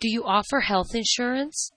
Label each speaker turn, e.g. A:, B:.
A: Do you offer health insurance?